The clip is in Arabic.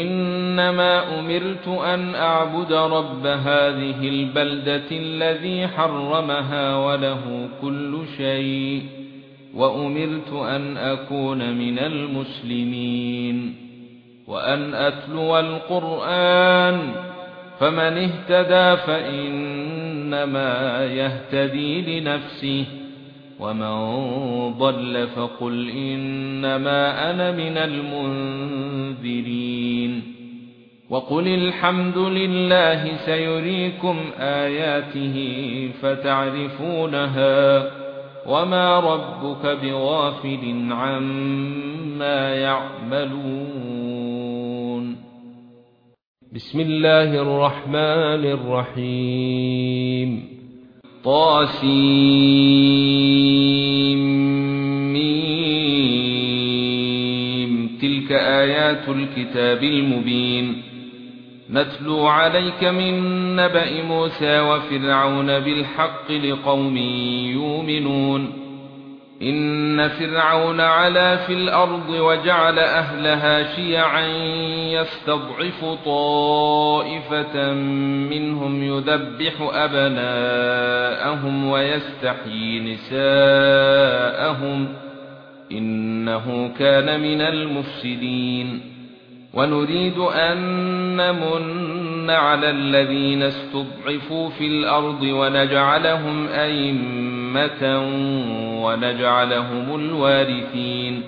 إنما أمرت أن أعبد رب هذه البلدة الذي حرمها وله كل شيء وأمرت أن أكون من المسلمين. وأن أتلو القرآن فمن اهتدى فإنما يهتدي لنفسه ومن ضل فقل إنما أنا من المنذرين. وقل الحمد لله سيريكم اياته فتعرفونها وما ربك بغافل عما يعملون بسم الله الرحمن الرحيم طاسيم تلك آيات الكتاب المبين نتلو عليك من نبأ موسى وفرعون بالحق لقوم يؤمنون إن فرعون علا في الأرض وجعل أهلها شيعا يستضعف طائفة منهم يذبح أبناءهم ويستحيي نساءهم إنه كان من المفسدين ونريد أن نمن على الذين استضعفوا في الأرض ونجعلهم أئمة ونجعلهم الوارثين.